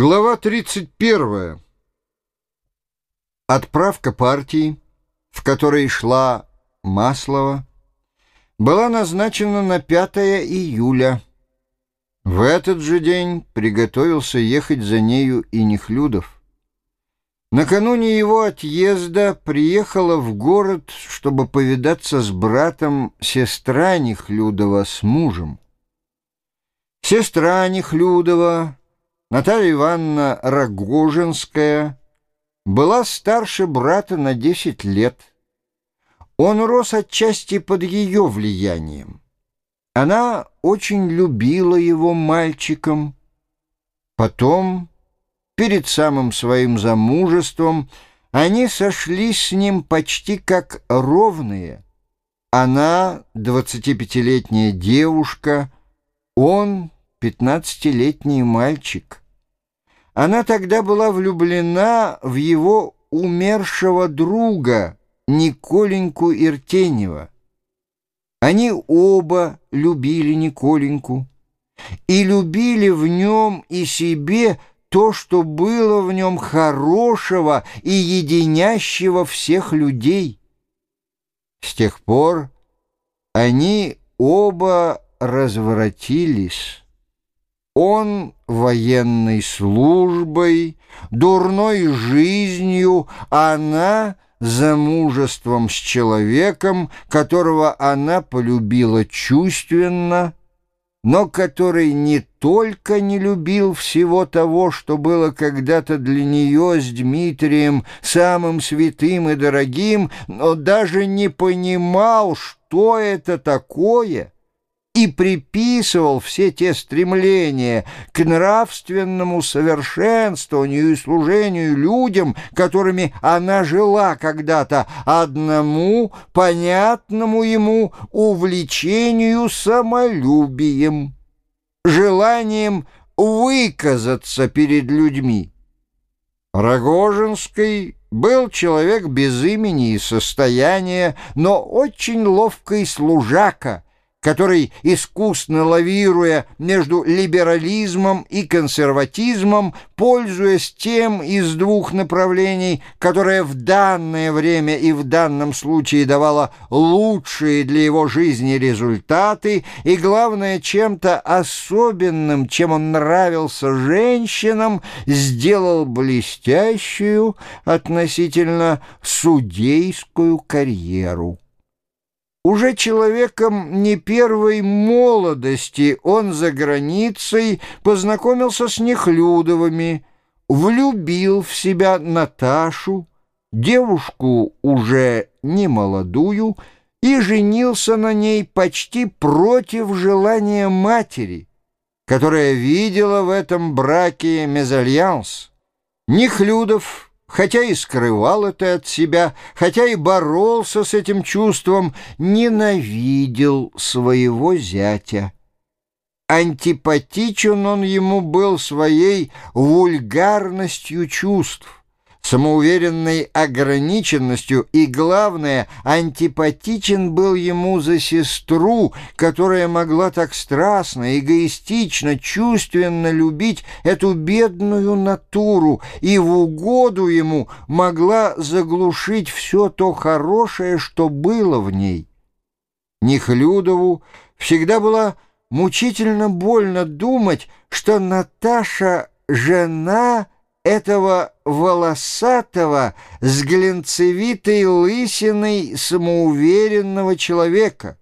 Глава 31. Отправка партии, в которой шла Маслова, была назначена на 5 июля. В этот же день приготовился ехать за нею и Нехлюдов. Накануне его отъезда приехала в город, чтобы повидаться с братом сестра Нехлюдова с мужем. Сестра Нехлюдова Наталья Ивановна Рогожинская была старше брата на 10 лет. Он рос отчасти под ее влиянием. Она очень любила его мальчиком. Потом, перед самым своим замужеством, они сошлись с ним почти как ровные. Она, двадцатипятилетняя девушка, он пятнадцатилетний мальчик. Она тогда была влюблена в его умершего друга Николеньку Иртенева. Они оба любили Николеньку и любили в нем и себе то, что было в нем хорошего и единящего всех людей. С тех пор они оба развратились. Он военной службой, дурной жизнью, она замужеством с человеком, которого она полюбила чувственно, но который не только не любил всего того, что было когда-то для нее с Дмитрием самым святым и дорогим, но даже не понимал, что это такое — и приписывал все те стремления к нравственному совершенствованию и служению людям, которыми она жила когда-то, одному понятному ему увлечению самолюбием, желанием выказаться перед людьми. Рогожинский был человек без имени и состояния, но очень ловкий служака — который, искусно лавируя между либерализмом и консерватизмом, пользуясь тем из двух направлений, которое в данное время и в данном случае давало лучшие для его жизни результаты, и, главное, чем-то особенным, чем он нравился женщинам, сделал блестящую относительно судейскую карьеру. Уже человеком не первой молодости он за границей познакомился с Нехлюдовыми, влюбил в себя Наташу, девушку уже не молодую, и женился на ней почти против желания матери, которая видела в этом браке мезальянс. Нехлюдов хотя и скрывал это от себя, хотя и боролся с этим чувством, ненавидел своего зятя. Антипатичен он ему был своей вульгарностью чувств самоуверенной ограниченностью и, главное, антипатичен был ему за сестру, которая могла так страстно, эгоистично, чувственно любить эту бедную натуру и в угоду ему могла заглушить все то хорошее, что было в ней. Нехлюдову всегда было мучительно больно думать, что Наташа — жена — этого волосатого с глинцевитой лысиной самоуверенного человека.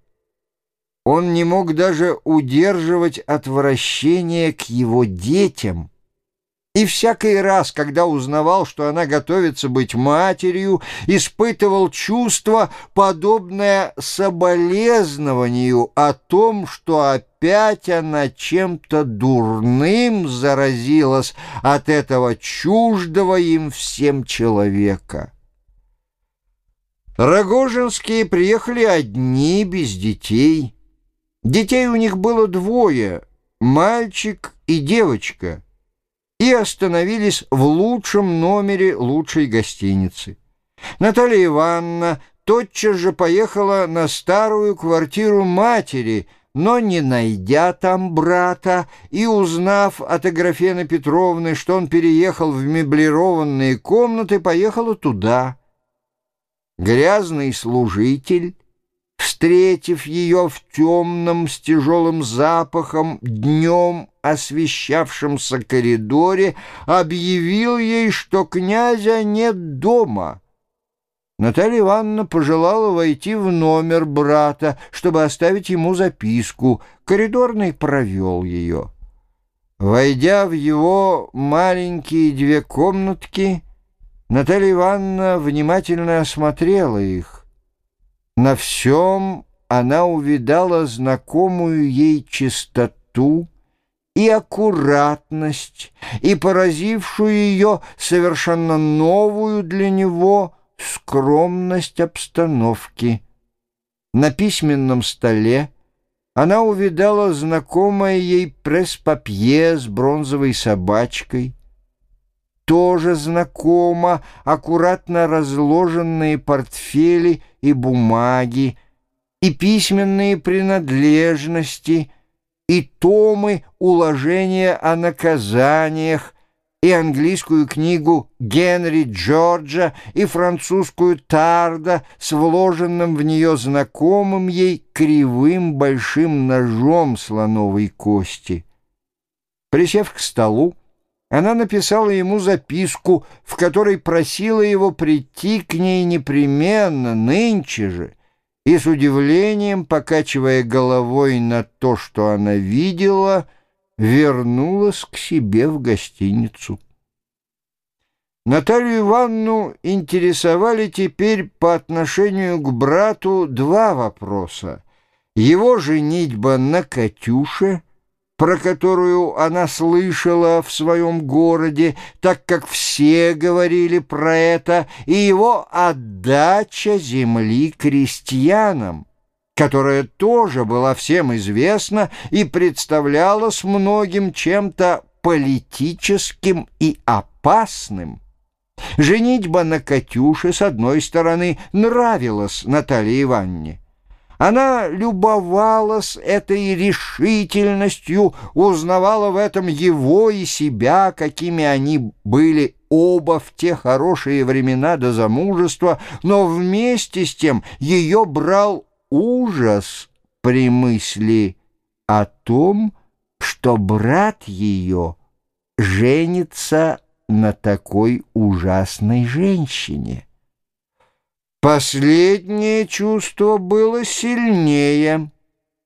Он не мог даже удерживать отвращение к его детям — и всякий раз, когда узнавал, что она готовится быть матерью, испытывал чувство, подобное соболезнованию о том, что опять она чем-то дурным заразилась от этого чуждого им всем человека. Рогожинские приехали одни, без детей. Детей у них было двое — мальчик и девочка — и остановились в лучшем номере лучшей гостиницы. Наталья Ивановна тотчас же поехала на старую квартиру матери, но не найдя там брата и узнав от Аграфены Петровны, что он переехал в меблированные комнаты, поехала туда. Грязный служитель, встретив ее в темном с тяжелым запахом днем освещавшемся коридоре, объявил ей, что князя нет дома — Наталья Ивановна пожелала войти в номер брата, чтобы оставить ему записку. Коридорный провел ее. Войдя в его маленькие две комнатки, Наталья Ивановна внимательно осмотрела их. На всем она увидала знакомую ей чистоту и аккуратность, и поразившую ее совершенно новую для него скромность обстановки. На письменном столе она увидала знакомое ей пресс-папье с бронзовой собачкой, тоже знакомо аккуратно разложенные портфели и бумаги, и письменные принадлежности, и томы уложения о наказаниях, и английскую книгу Генри Джорджа, и французскую Тарда с вложенным в нее знакомым ей кривым большим ножом слоновой кости. Присев к столу, она написала ему записку, в которой просила его прийти к ней непременно, нынче же, и с удивлением, покачивая головой на то, что она видела, вернулась к себе в гостиницу. Наталью Ивановну интересовали теперь по отношению к брату два вопроса. Его женитьба на Катюше, про которую она слышала в своем городе, так как все говорили про это, и его отдача земли крестьянам которая тоже была всем известна и представлялась многим чем-то политическим и опасным. Женитьба на Катюше, с одной стороны, нравилась Наталье Ивановне. Она любовалась этой решительностью, узнавала в этом его и себя, какими они были оба в те хорошие времена до замужества, но вместе с тем ее брал ужас при мысли о том, что брат ее женится на такой ужасной женщине. Последнее чувство было сильнее,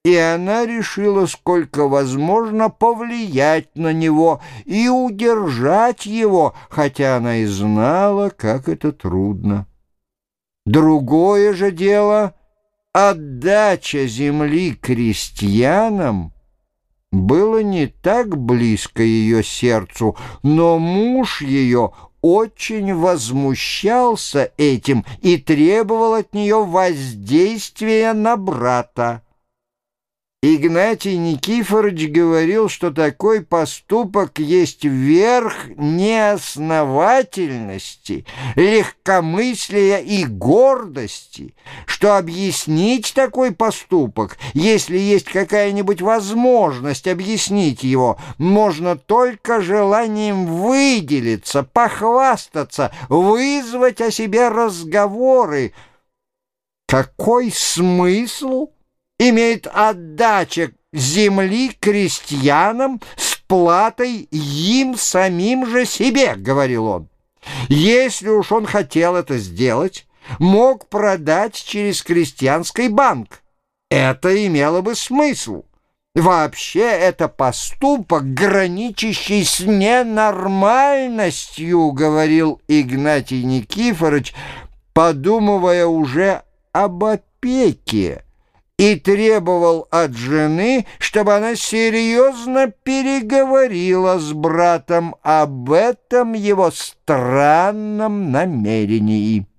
и она решила, сколько возможно, повлиять на него и удержать его, хотя она и знала, как это трудно. Другое же дело — отдача земли крестьянам было не так близко ее сердцу, но муж ее очень возмущался этим и требовал от нее воздействия на брата. Игнатий Никифорович говорил, что такой поступок есть верх неосновательности, легкомыслия и гордости, что объяснить такой поступок, если есть какая-нибудь возможность объяснить его, можно только желанием выделиться, похвастаться, вызвать о себе разговоры. Какой смысл? Имеет отдача земли крестьянам с платой им самим же себе, говорил он. Если уж он хотел это сделать, мог продать через крестьянский банк. Это имело бы смысл. Вообще это поступок, граничащий с ненормальностью, говорил Игнатий Никифорович, подумывая уже об опеке и требовал от жены, чтобы она серьезно переговорила с братом об этом его странном намерении.